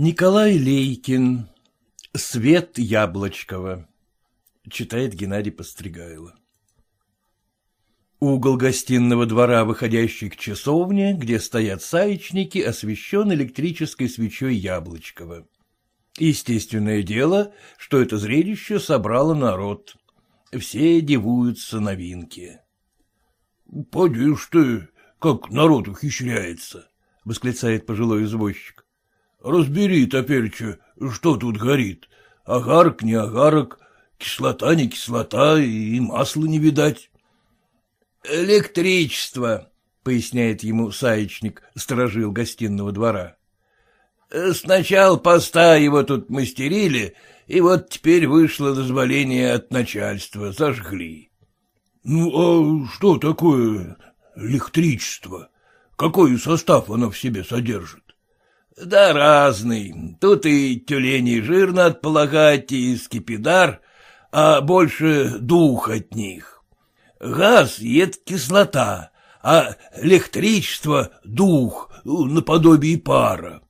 Николай Лейкин. Свет Яблочкова. Читает Геннадий Постригайло. Угол гостиного двора, выходящий к часовне, где стоят саечники, освещен электрической свечой Яблочкова. Естественное дело, что это зрелище собрало народ. Все дивуются новинке. — Поди ж ты, как народ ухищряется, — восклицает пожилой извозчик. — Разбери, топереча, что тут горит. Агарок не агарок, кислота не кислота, и масла не видать. — Электричество, — поясняет ему саечник, сторожил гостиного двора. — Сначала поста его тут мастерили, и вот теперь вышло дозволение от начальства, зажгли. — Ну, а что такое электричество? Какой состав оно в себе содержит? — Да разный. Тут и тюленей жир надо полагать, и скипидар, а больше дух от них. Газ — это кислота, а электричество — дух, наподобие пара.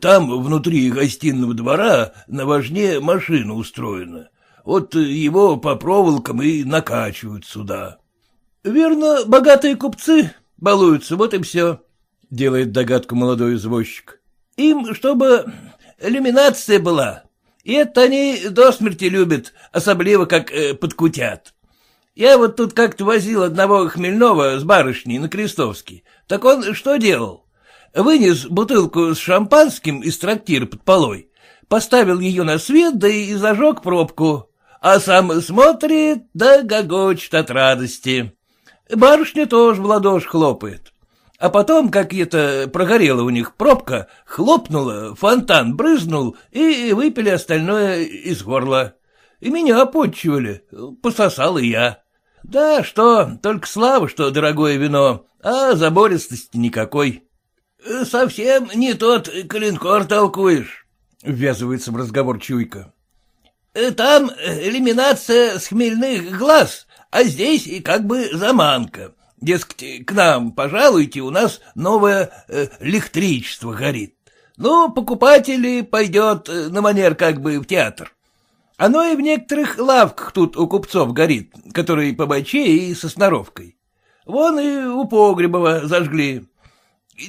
Там внутри гостиного двора на важне машина устроена. Вот его по проволокам и накачивают сюда. — Верно, богатые купцы балуются, вот и все, — делает догадку молодой извозчик. — Им, чтобы иллюминация была. И это они до смерти любят, особливо как э, подкутят. Я вот тут как-то возил одного хмельного с барышней на Крестовский. Так он что делал? Вынес бутылку с шампанским из трактира под полой, поставил ее на свет, да и зажег пробку, а сам смотрит, да гогочет от радости. Барышня тоже в ладошь хлопает. А потом, как это прогорела у них пробка, хлопнула, фонтан брызнул, и выпили остальное из горла. И меня почивали, пососал и я. Да что, только слава, что дорогое вино, а забористости никакой. — Совсем не тот калинкор толкуешь, — ввязывается в разговор Чуйка. — Там элиминация с хмельных глаз, а здесь и как бы заманка. Дескать, к нам пожалуйте, у нас новое э, электричество горит. Ну, покупатели пойдет э, на манер как бы в театр. Оно и в некоторых лавках тут у купцов горит, которые побоче и со сноровкой. Вон и у Погребова зажгли.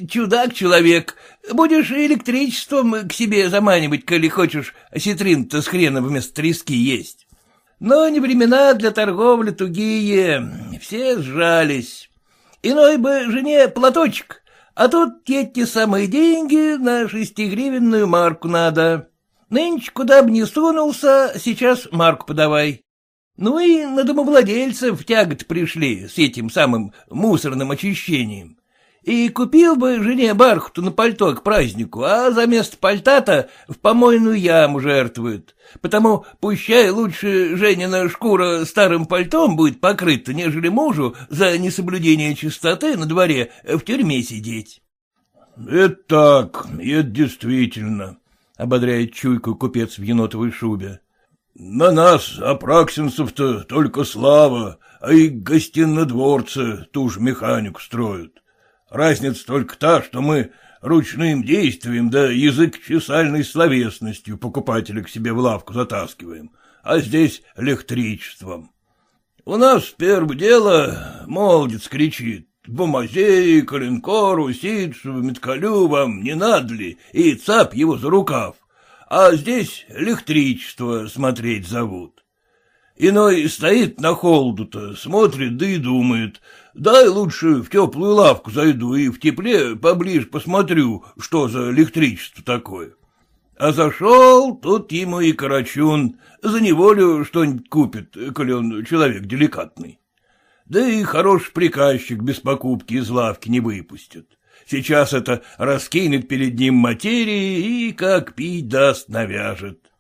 Чудак-человек, будешь электричеством к себе заманивать, коли хочешь осетрин-то с хреном вместо трески есть. Но не времена для торговли тугие, все сжались. Иной бы жене платочек, а тут эти самые деньги на шестигривенную марку надо. Нынче куда бы ни сунулся, сейчас марку подавай. Ну и на домовладельцев тягот пришли с этим самым мусорным очищением. И купил бы жене бархату на пальто к празднику, а за место пальта-то в помойную яму жертвуют. Потому пущай лучше Женина шкура старым пальтом будет покрыта, нежели мужу за несоблюдение чистоты на дворе в тюрьме сидеть. — Это так, это действительно, ободряет чуйку купец в енотовой шубе. — На нас, апраксинцев-то, только слава, а и гостинодворцы ту же механику строят. Разница только та, что мы ручным действием да язык чесальной словесностью покупателя к себе в лавку затаскиваем, а здесь электричеством. У нас первое дело молодец кричит, Бумазеи, Калинкору, Сидцу, Меткалю вам не надо ли, и цап его за рукав. А здесь электричество смотреть зовут. Иной стоит на холоду-то, смотрит, да и думает, дай лучше в теплую лавку зайду и в тепле поближе посмотрю, что за электричество такое. А зашел, тут ему и Карачун, за неволю что-нибудь купит, коли он человек деликатный. Да и хороший приказчик без покупки из лавки не выпустит. Сейчас это раскинет перед ним материи и как пить даст навяжет.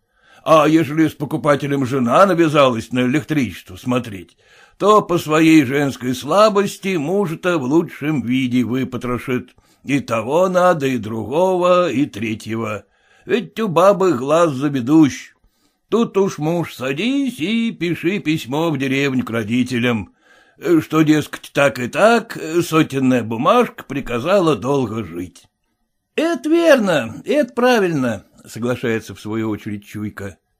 А ежели с покупателем жена навязалась на электричество смотреть, то по своей женской слабости мужа-то в лучшем виде выпотрошит. И того надо, и другого, и третьего. Ведь у бабы глаз заведущ. Тут уж муж садись и пиши письмо в деревню к родителям что, дескать, так и так, сотенная бумажка приказала долго жить. — Это верно, это правильно, — соглашается в свою очередь Чуйка. —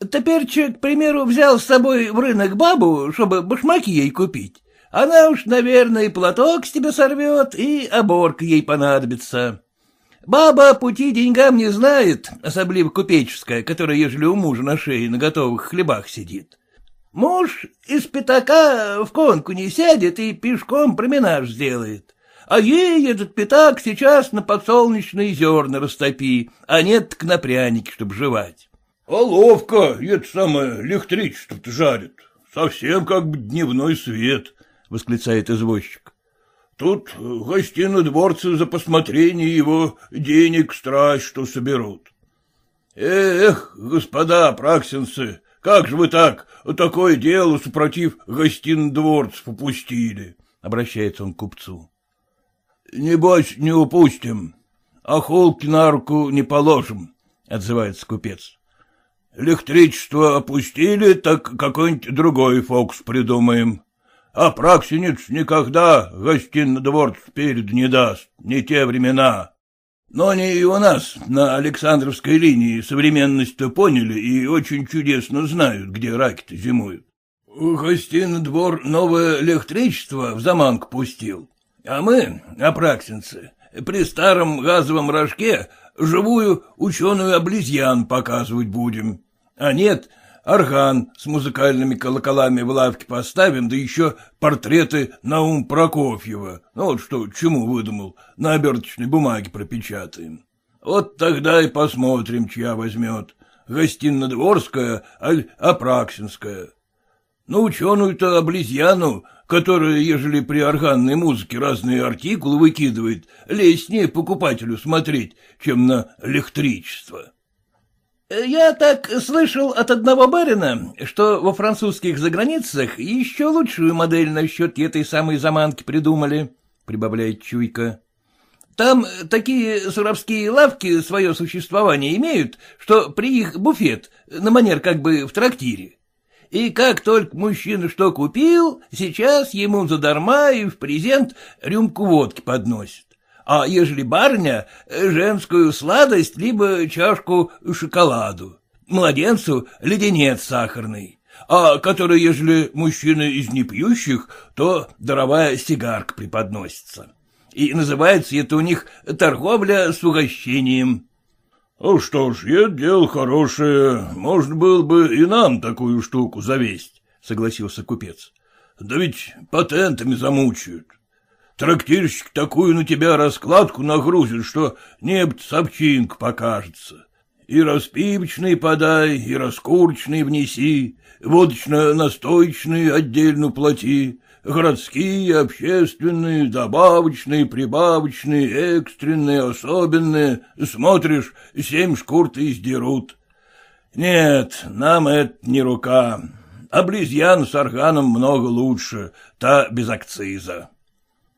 Теперь, к примеру, взял с собой в рынок бабу, чтобы башмаки ей купить. Она уж, наверное, и платок с тебя сорвет, и оборка ей понадобится. Баба пути деньгам не знает, особливо купеческая, которая, ежели у мужа на шее на готовых хлебах сидит. Муж из пятака в конку не сядет и пешком променаж сделает. А ей этот пятак сейчас на подсолнечные зерна растопи, а нет так на пряники, чтобы жевать. — А ловко это самое электричество-то жарит. Совсем как бы дневной свет, — восклицает извозчик. Тут гостинодворцы за посмотрение его денег страсть, что соберут. Эх, господа праксинцы, как же вы так, такое дело, супротив гостинодворцев, упустили? — обращается он к купцу. — Небось, не упустим, а холки на руку не положим, — отзывается купец. — Электричество опустили, так какой-нибудь другой фокус придумаем. А Праксинец никогда гостиный двор вперед не даст, не те времена. Но они и у нас на Александровской линии современность-то поняли и очень чудесно знают, где раки-то зимуют. Гостиный двор новое электричество в заманку пустил, а мы, апраксинцы, при старом газовом рожке живую ученую облизьян показывать будем. А нет, орган с музыкальными колоколами в лавке поставим, да еще портреты Наум Прокофьева, ну вот что, чему выдумал, на оберточной бумаге пропечатаем. Вот тогда и посмотрим, чья возьмет, гостинно-дворская, аль апраксинская. Ну, ученую-то облизьяну, которая, ежели при органной музыке разные артикулы выкидывает, лестнее покупателю смотреть, чем на электричество. Я так слышал от одного барина, что во французских заграницах еще лучшую модель насчет этой самой заманки придумали, — прибавляет Чуйка. Там такие суровские лавки свое существование имеют, что при их буфет, на манер как бы в трактире. И как только мужчина что купил, сейчас ему задарма и в презент рюмку водки подносит а ежели барыня — женскую сладость, либо чашку шоколаду, младенцу — леденец сахарный, а который, ежели мужчина из непьющих, то даровая сигарка преподносится. И называется это у них торговля с угощением. — Ну что ж, это дело хорошее, можно было бы и нам такую штуку завесть, — согласился купец. — Да ведь патентами замучают. Трактирщик такую на тебя раскладку нагрузит, что небо совчинка покажется. И распивочный подай, и раскурочный внеси, водочно-настоечные отдельно плати, городские, общественные, добавочные, прибавочные, экстренные, особенные. Смотришь, семь шкур-то издерут. Нет, нам это не рука. Облизьян с органом много лучше, та без акциза.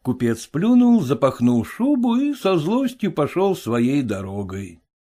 Купец плюнул, запахнул шубу и со злостью пошел своей дорогой.